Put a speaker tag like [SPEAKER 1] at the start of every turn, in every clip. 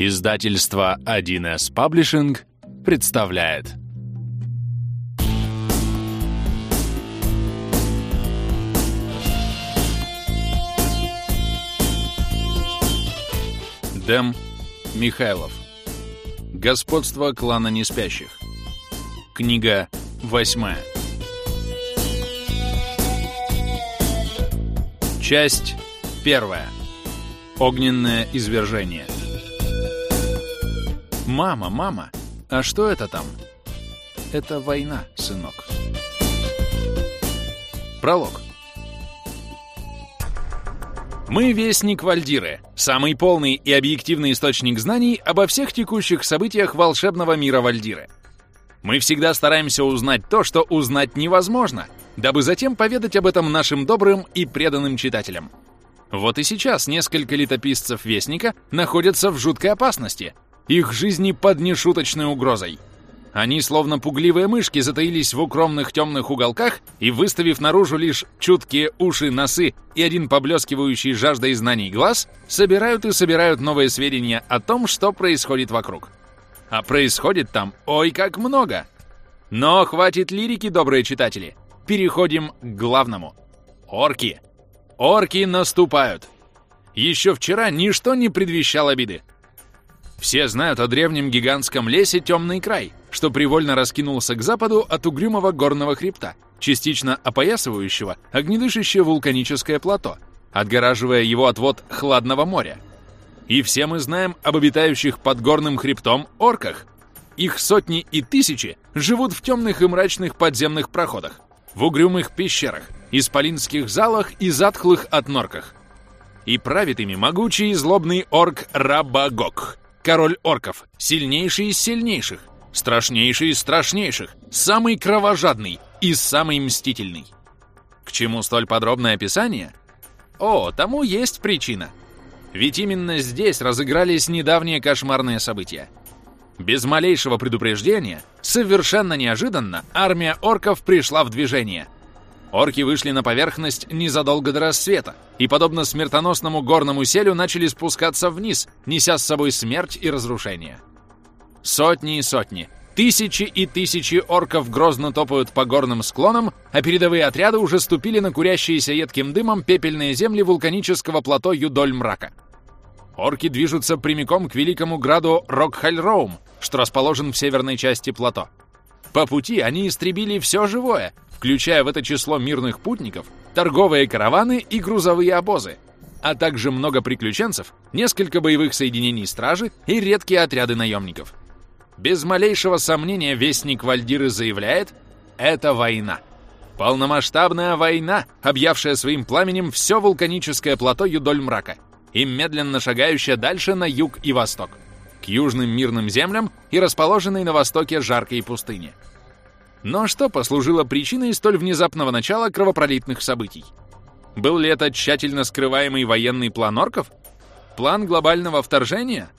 [SPEAKER 1] Издательство 1С Паблишинг представляет. Дэм Михайлов. Господство клана неспящих Книга восьмая. Часть первая. Огненное извержение «Мама, мама, а что это там?» «Это война, сынок». Пролог. Мы — Вестник Вальдиры, самый полный и объективный источник знаний обо всех текущих событиях волшебного мира Вальдиры. Мы всегда стараемся узнать то, что узнать невозможно, дабы затем поведать об этом нашим добрым и преданным читателям. Вот и сейчас несколько летописцев Вестника находятся в жуткой опасности — их жизни под нешуточной угрозой. Они, словно пугливые мышки, затаились в укромных темных уголках и, выставив наружу лишь чуткие уши, носы и один поблескивающий жаждой знаний глаз, собирают и собирают новые сведения о том, что происходит вокруг. А происходит там ой как много! Но хватит лирики, добрые читатели. Переходим к главному. Орки. Орки наступают. Еще вчера ничто не предвещало обиды. Все знают о древнем гигантском лесе Темный край, что привольно раскинулся к западу от угрюмого горного хребта, частично опоясывающего огнедышащее вулканическое плато, отгораживая его от вод хладного моря. И все мы знаем об обитающих под горным хребтом орках. Их сотни и тысячи живут в темных и мрачных подземных проходах, в угрюмых пещерах, исполинских залах и затхлых отнорках. И правит ими могучий и злобный орк Рабагок — Король орков, сильнейший из сильнейших, страшнейший из страшнейших, самый кровожадный и самый мстительный. К чему столь подробное описание? О, тому есть причина. Ведь именно здесь разыгрались недавние кошмарные события. Без малейшего предупреждения, совершенно неожиданно, армия орков пришла в движение – Орки вышли на поверхность незадолго до рассвета и, подобно смертоносному горному селю, начали спускаться вниз, неся с собой смерть и разрушение. Сотни и сотни, тысячи и тысячи орков грозно топают по горным склонам, а передовые отряды уже ступили на курящиеся едким дымом пепельные земли вулканического плато Юдоль-Мрака. Орки движутся прямиком к великому граду Рокхальроум, что расположен в северной части плато. По пути они истребили все живое, включая в это число мирных путников, торговые караваны и грузовые обозы, а также много приключенцев, несколько боевых соединений стражи и редкие отряды наемников. Без малейшего сомнения Вестник Вальдиры заявляет «Это война». Полномасштабная война, объявшая своим пламенем все вулканическое плато Юдоль-Мрака и медленно шагающая дальше на юг и восток, к южным мирным землям и расположенной на востоке жаркой пустыне. Но что послужило причиной столь внезапного начала кровопролитных событий? Был ли это тщательно скрываемый военный план орков? План глобального вторжения?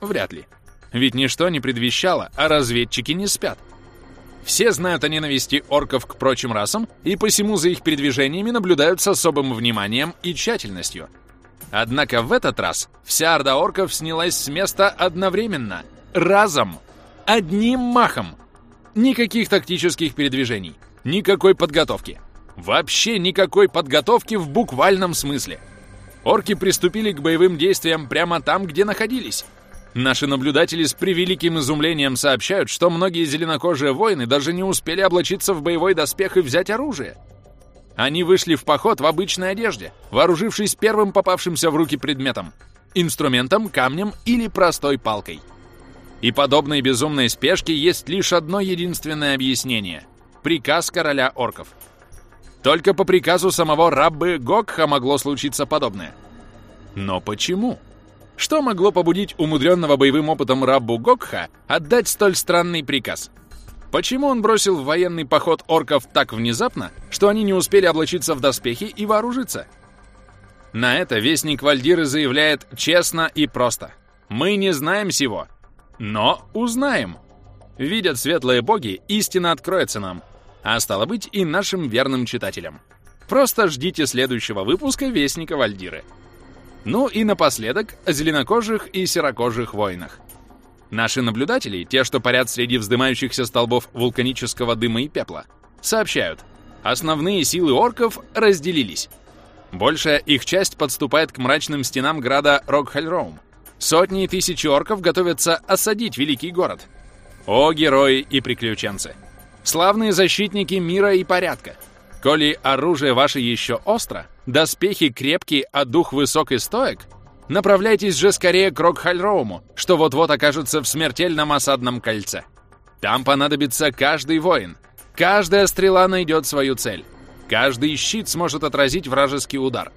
[SPEAKER 1] Вряд ли. Ведь ничто не предвещало, а разведчики не спят. Все знают о ненависти орков к прочим расам, и посему за их передвижениями наблюдают с особым вниманием и тщательностью. Однако в этот раз вся орда орков снялась с места одновременно, разом, одним махом — Никаких тактических передвижений, никакой подготовки. Вообще никакой подготовки в буквальном смысле. Орки приступили к боевым действиям прямо там, где находились. Наши наблюдатели с превеликим изумлением сообщают, что многие зеленокожие воины даже не успели облачиться в боевой доспех и взять оружие. Они вышли в поход в обычной одежде, вооружившись первым попавшимся в руки предметом — инструментом, камнем или простой палкой — и подобной безумной спешке есть лишь одно единственное объяснение — приказ короля орков. Только по приказу самого Раббы Гокха могло случиться подобное. Но почему? Что могло побудить умудренного боевым опытом Раббу Гокха отдать столь странный приказ? Почему он бросил в военный поход орков так внезапно, что они не успели облачиться в доспехи и вооружиться? На это Вестник Вальдиры заявляет честно и просто. «Мы не знаем сего, но узнаем. Видят светлые боги, истина откроется нам. А стало быть и нашим верным читателям. Просто ждите следующего выпуска Вестника Вальдиры. Ну и напоследок о зеленокожих и серокожих воинах. Наши наблюдатели, те, что парят среди вздымающихся столбов вулканического дыма и пепла, сообщают, основные силы орков разделились. Большая их часть подступает к мрачным стенам града Рокхальроум. Сотни и тысячи орков готовятся осадить великий город. О, герои и приключенцы! Славные защитники мира и порядка! Коли оружие ваше еще остро, доспехи крепкие, а дух высок и стоек, направляйтесь же скорее к Рокхальроуму, что вот-вот окажется в смертельном осадном кольце. Там понадобится каждый воин. Каждая стрела найдет свою цель. Каждый щит сможет отразить вражеский удар.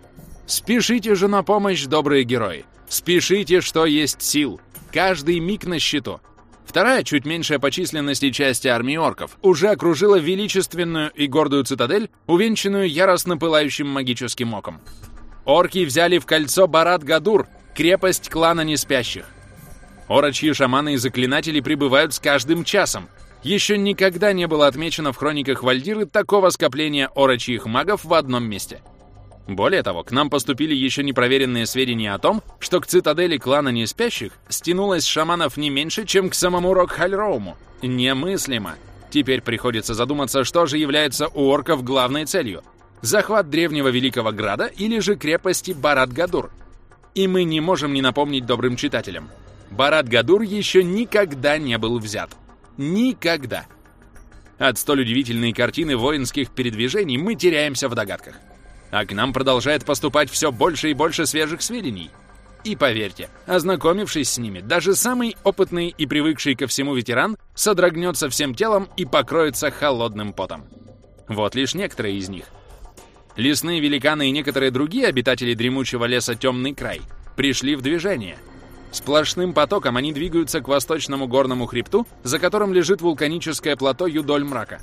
[SPEAKER 1] Спешите же на помощь, добрые герои. Спешите, что есть сил. Каждый миг на счету. Вторая, чуть меньшая по численности части армии орков, уже окружила величественную и гордую цитадель, увенчанную яростно пылающим магическим оком. Орки взяли в кольцо Барат-Гадур, крепость клана Неспящих. Орочьи шаманы и заклинатели прибывают с каждым часом. Еще никогда не было отмечено в хрониках Вальдиры такого скопления орочьих магов в одном месте — более того, к нам поступили еще непроверенные сведения о том, что к цитадели клана Неспящих стянулось шаманов не меньше, чем к самому Рокхальроуму. Немыслимо. Теперь приходится задуматься, что же является у орков главной целью. Захват древнего Великого Града или же крепости Барат-Гадур. И мы не можем не напомнить добрым читателям. Барат-Гадур еще никогда не был взят. Никогда. От столь удивительной картины воинских передвижений мы теряемся в догадках а к нам продолжает поступать все больше и больше свежих сведений. И поверьте, ознакомившись с ними, даже самый опытный и привыкший ко всему ветеран содрогнется всем телом и покроется холодным потом. Вот лишь некоторые из них. Лесные великаны и некоторые другие обитатели дремучего леса «Темный край» пришли в движение. Сплошным потоком они двигаются к восточному горному хребту, за которым лежит вулканическое плато Юдоль Мрака.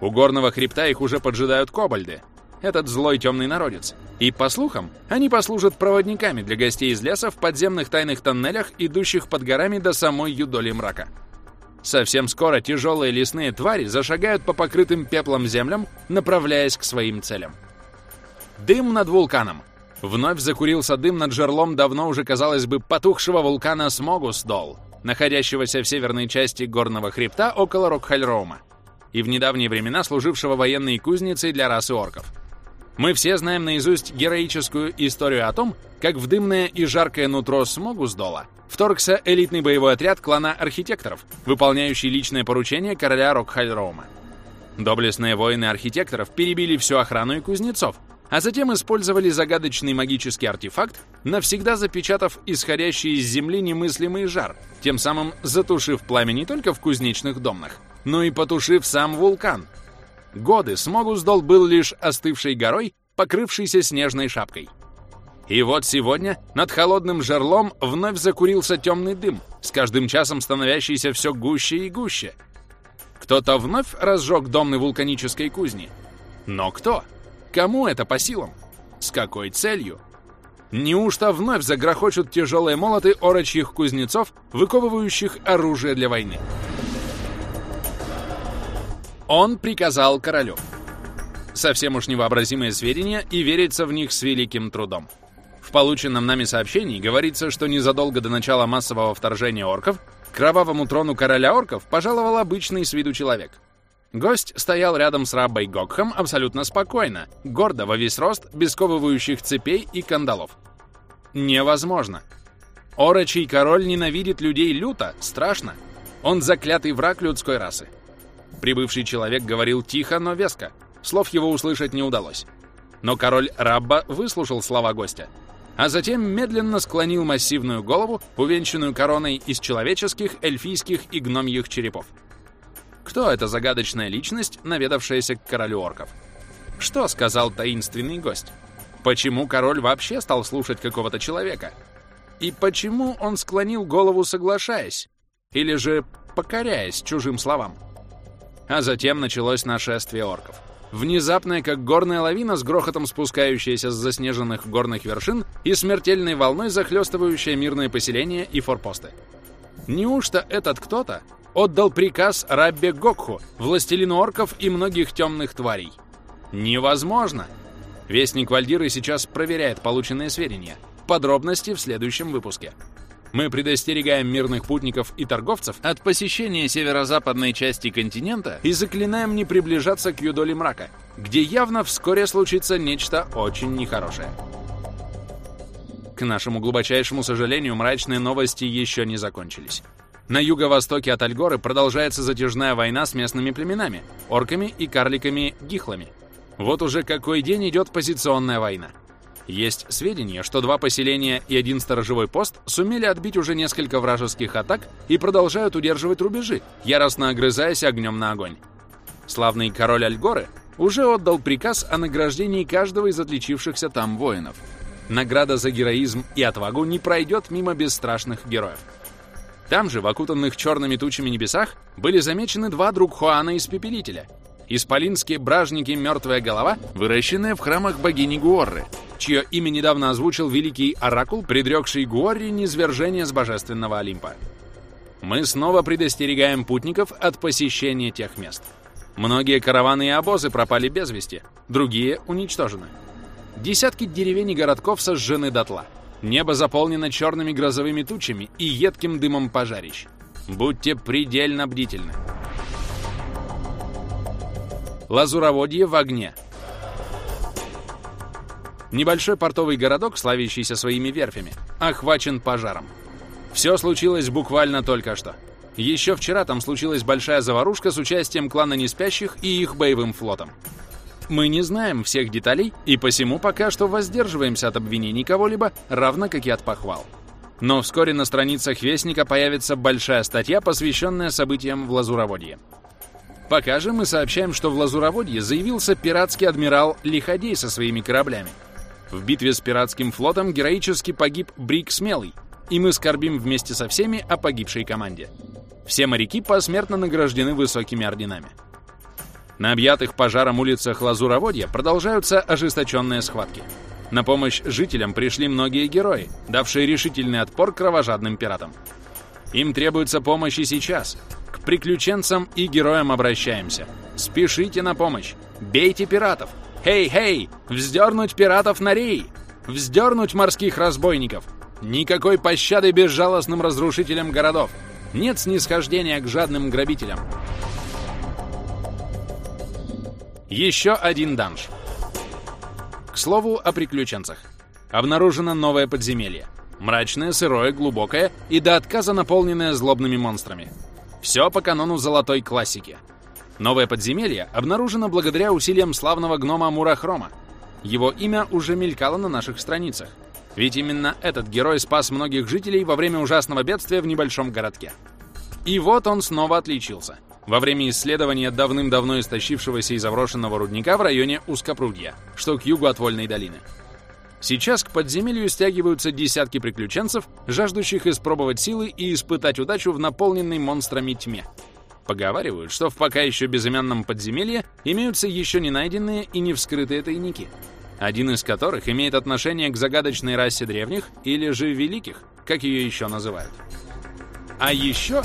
[SPEAKER 1] У горного хребта их уже поджидают кобальды, этот злой темный народец. И, по слухам, они послужат проводниками для гостей из леса в подземных тайных тоннелях, идущих под горами до самой юдоли мрака. Совсем скоро тяжелые лесные твари зашагают по покрытым пеплом землям, направляясь к своим целям. Дым над вулканом. Вновь закурился дым над жерлом давно уже, казалось бы, потухшего вулкана Смогусдол, находящегося в северной части горного хребта около Рокхальроума и в недавние времена служившего военной кузницей для расы орков. Мы все знаем наизусть героическую историю о том, как в дымное и жаркое нутро Смогусдола вторгся элитный боевой отряд клана архитекторов, выполняющий личное поручение короля Рокхальроума. Доблестные воины архитекторов перебили всю охрану и кузнецов, а затем использовали загадочный магический артефакт, навсегда запечатав исходящий из земли немыслимый жар, тем самым затушив пламя не только в кузнечных домнах, но и потушив сам вулкан — Годы Смогуздол был лишь остывшей горой, покрывшейся снежной шапкой. И вот сегодня над холодным жерлом вновь закурился темный дым, с каждым часом становящийся все гуще и гуще. Кто-то вновь разжег домны вулканической кузни. Но кто? Кому это по силам? С какой целью? Неужто вновь загрохочут тяжелые молоты орочьих кузнецов, выковывающих оружие для войны? Он приказал королю. Совсем уж невообразимые сведения, и верится в них с великим трудом. В полученном нами сообщении говорится, что незадолго до начала массового вторжения орков кровавому трону короля орков пожаловал обычный с виду человек. Гость стоял рядом с Раббой Гокхом абсолютно спокойно, гордо во весь рост, без ковывающих цепей и кандалов. Невозможно. Орочий король ненавидит людей люто, страшно. Он заклятый враг людской расы. Прибывший человек говорил тихо, но веско. Слов его услышать не удалось. Но король Рабба выслушал слова гостя, а затем медленно склонил массивную голову, увенчанную короной из человеческих, эльфийских и гномьих черепов. Кто эта загадочная личность, наведавшаяся к королю орков? Что сказал таинственный гость? Почему король вообще стал слушать какого-то человека? И почему он склонил голову, соглашаясь? Или же покоряясь чужим словам? А затем началось нашествие орков. Внезапная, как горная лавина, с грохотом спускающаяся с заснеженных горных вершин и смертельной волной захлестывающая мирное поселение и форпосты. Неужто этот кто-то отдал приказ Раббе Гокху, властелину орков и многих темных тварей? Невозможно! Вестник Вальдиры сейчас проверяет полученные сведения. Подробности в следующем выпуске. Мы предостерегаем мирных путников и торговцев от посещения северо-западной части континента и заклинаем не приближаться к юдоли мрака, где явно вскоре случится нечто очень нехорошее. К нашему глубочайшему сожалению, мрачные новости еще не закончились. На юго-востоке от Альгоры продолжается затяжная война с местными племенами, орками и карликами-гихлами. Вот уже какой день идет позиционная война. Есть сведения, что два поселения и один сторожевой пост сумели отбить уже несколько вражеских атак и продолжают удерживать рубежи, яростно огрызаясь огнем на огонь. Славный король Альгоры уже отдал приказ о награждении каждого из отличившихся там воинов. Награда за героизм и отвагу не пройдет мимо бесстрашных героев. Там же, в окутанных черными тучами небесах, были замечены два друг Хуана Испепелителя. Исполинские бражники «Мертвая голова», выращенные в храмах богини Гуорры — чье имя недавно озвучил великий оракул, предрекший Гуорри низвержение с божественного Олимпа. Мы снова предостерегаем путников от посещения тех мест. Многие караваны и обозы пропали без вести, другие уничтожены. Десятки деревень и городков сожжены дотла. Небо заполнено черными грозовыми тучами и едким дымом пожарищ. Будьте предельно бдительны. Лазуроводье в огне — Небольшой портовый городок, славящийся своими верфями, охвачен пожаром. Все случилось буквально только что. Еще вчера там случилась большая заварушка с участием клана Неспящих и их боевым флотом. Мы не знаем всех деталей и посему пока что воздерживаемся от обвинений кого-либо, равно как и от похвал. Но вскоре на страницах Вестника появится большая статья, посвященная событиям в Лазуроводье. Пока же мы сообщаем, что в Лазуроводье заявился пиратский адмирал Лиходей со своими кораблями – в битве с пиратским флотом героически погиб Брик Смелый, и мы скорбим вместе со всеми о погибшей команде. Все моряки посмертно награждены высокими орденами. На объятых пожаром улицах Лазуроводья продолжаются ожесточенные схватки. На помощь жителям пришли многие герои, давшие решительный отпор кровожадным пиратам. Им требуется помощь и сейчас. К приключенцам и героям обращаемся. Спешите на помощь. Бейте пиратов. Хей-хей! Вздернуть пиратов на рей! Вздернуть морских разбойников! Никакой пощады безжалостным разрушителям городов! Нет снисхождения к жадным грабителям! Еще один данж. К слову о приключенцах. Обнаружено новое подземелье. Мрачное, сырое, глубокое и до отказа наполненное злобными монстрами. Все по канону золотой классики — Новое подземелье обнаружено благодаря усилиям славного гнома Мурахрома. Его имя уже мелькало на наших страницах. Ведь именно этот герой спас многих жителей во время ужасного бедствия в небольшом городке. И вот он снова отличился. Во время исследования давным-давно истощившегося и заброшенного рудника в районе Узкопрудья, что к югу от Вольной долины. Сейчас к подземелью стягиваются десятки приключенцев, жаждущих испробовать силы и испытать удачу в наполненной монстрами тьме. Поговаривают, что в пока еще безымянном подземелье имеются еще не найденные и не вскрытые тайники, один из которых имеет отношение к загадочной расе древних или же великих, как ее еще называют. А еще